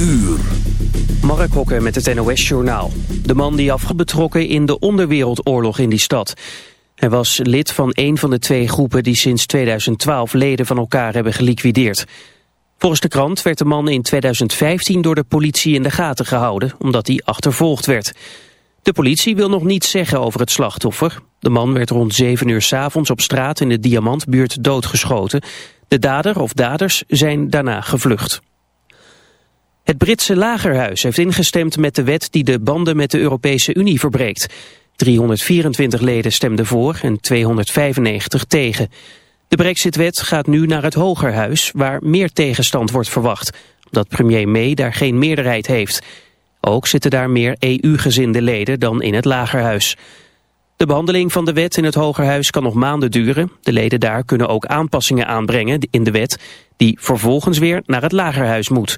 uur. Mark Hokker met het NOS Journaal. De man die afgebetrokken in de onderwereldoorlog in die stad. Hij was lid van een van de twee groepen die sinds 2012 leden van elkaar hebben geliquideerd. Volgens de krant werd de man in 2015 door de politie in de gaten gehouden, omdat hij achtervolgd werd. De politie wil nog niets zeggen over het slachtoffer. De man werd rond 7 uur s avonds op straat in de Diamantbuurt doodgeschoten. De dader of daders zijn daarna gevlucht. Het Britse lagerhuis heeft ingestemd met de wet die de banden met de Europese Unie verbreekt. 324 leden stemden voor en 295 tegen. De brexitwet gaat nu naar het Hogerhuis, waar meer tegenstand wordt verwacht. Omdat premier May daar geen meerderheid heeft. Ook zitten daar meer EU-gezinde leden dan in het Lagerhuis. De behandeling van de wet in het Hogerhuis kan nog maanden duren. De leden daar kunnen ook aanpassingen aanbrengen in de wet... die vervolgens weer naar het Lagerhuis moet.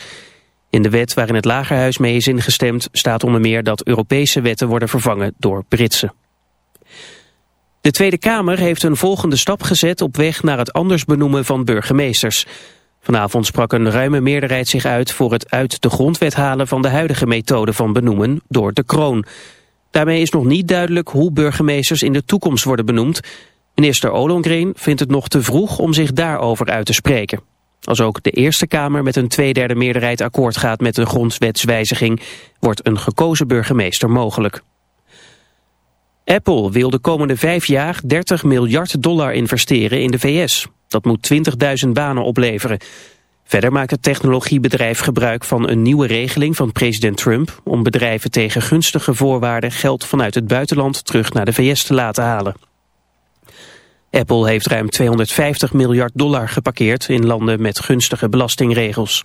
In de wet waarin het Lagerhuis mee is ingestemd... staat onder meer dat Europese wetten worden vervangen door Britse. De Tweede Kamer heeft een volgende stap gezet op weg naar het anders benoemen van burgemeesters. Vanavond sprak een ruime meerderheid zich uit voor het uit de grondwet halen van de huidige methode van benoemen door de kroon. Daarmee is nog niet duidelijk hoe burgemeesters in de toekomst worden benoemd. Minister Ollongren vindt het nog te vroeg om zich daarover uit te spreken. Als ook de Eerste Kamer met een tweederde meerderheid akkoord gaat met de grondwetswijziging, wordt een gekozen burgemeester mogelijk. Apple wil de komende vijf jaar 30 miljard dollar investeren in de VS. Dat moet 20.000 banen opleveren. Verder maakt het technologiebedrijf gebruik van een nieuwe regeling van president Trump... om bedrijven tegen gunstige voorwaarden geld vanuit het buitenland terug naar de VS te laten halen. Apple heeft ruim 250 miljard dollar geparkeerd in landen met gunstige belastingregels.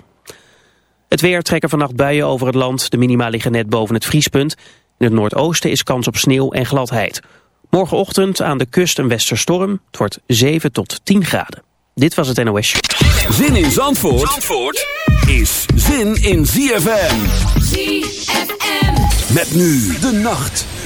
Het weer trekken vannacht buien over het land. De minima liggen net boven het vriespunt. In het noordoosten is kans op sneeuw en gladheid. Morgenochtend aan de kust een westerstorm. Het wordt 7 tot 10 graden. Dit was het NOS. Zin in Zandvoort, Zandvoort is zin in ZFM. ZFM. Met nu de nacht.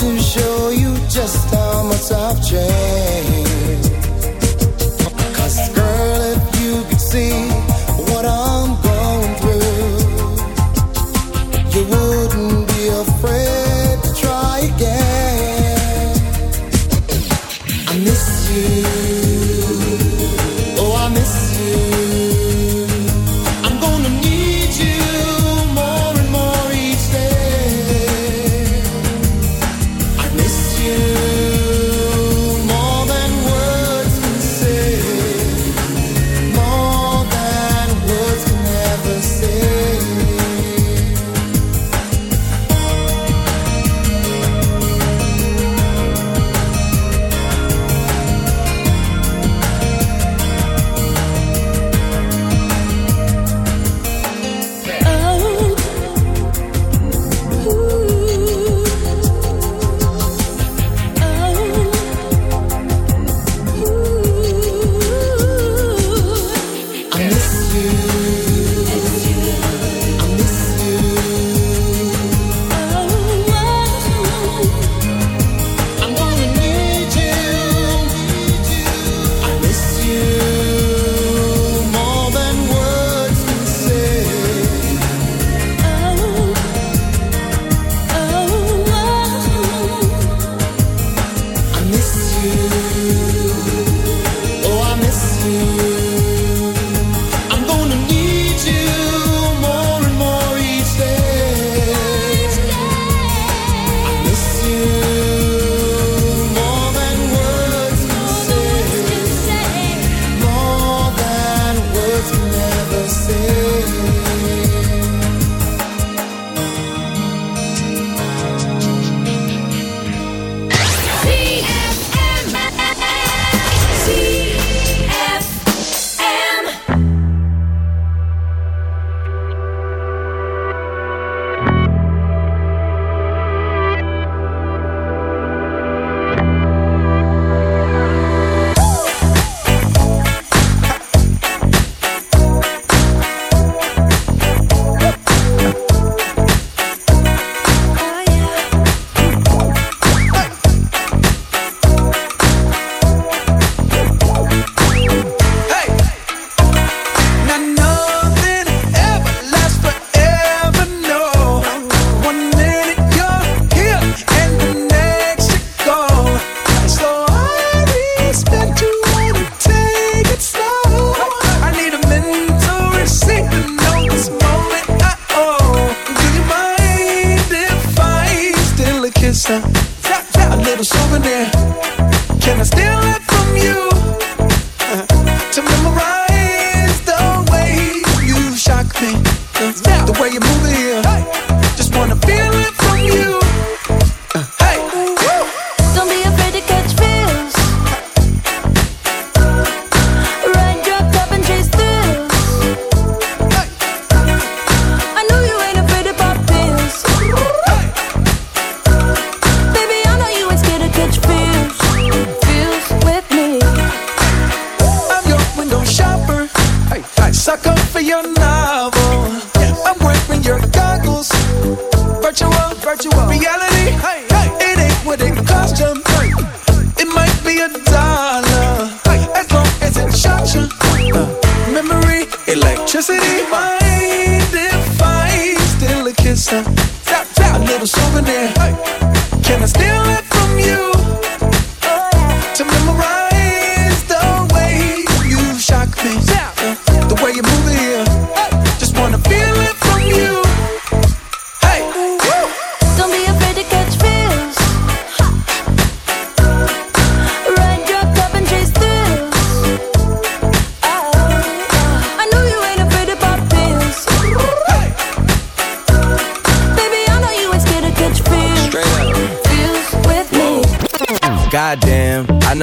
to show you just how much I've changed. Girl, if you could see a souvenir. Hey.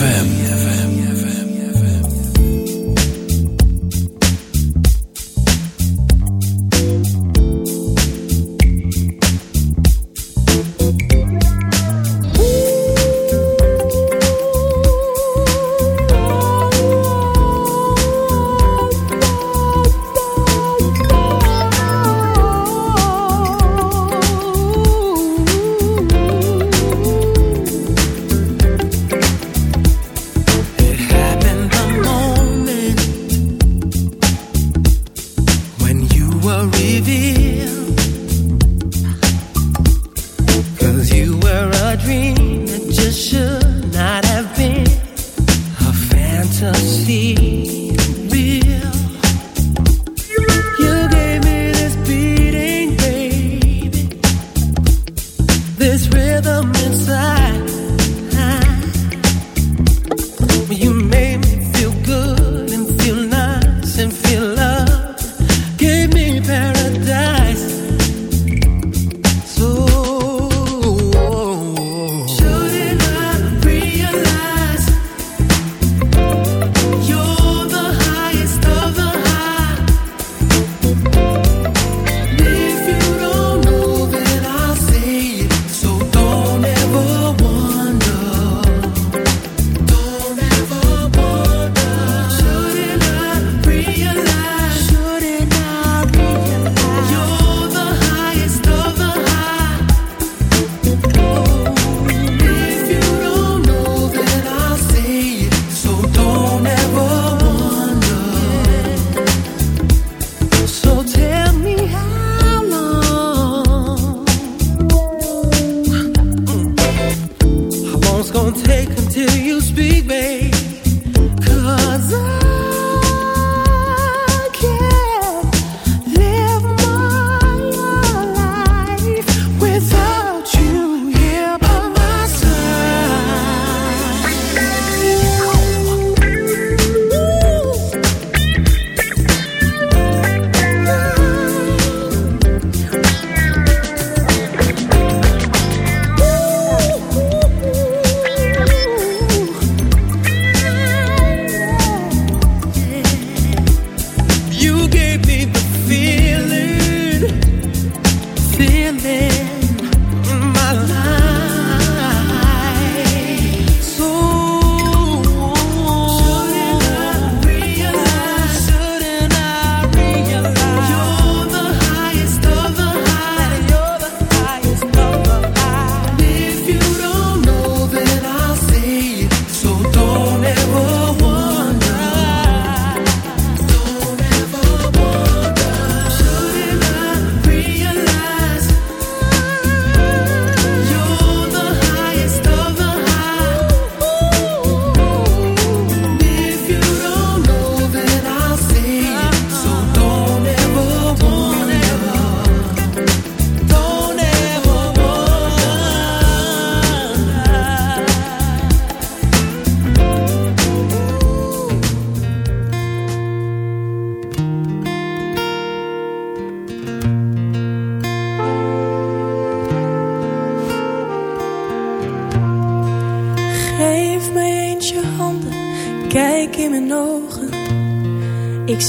ZFM.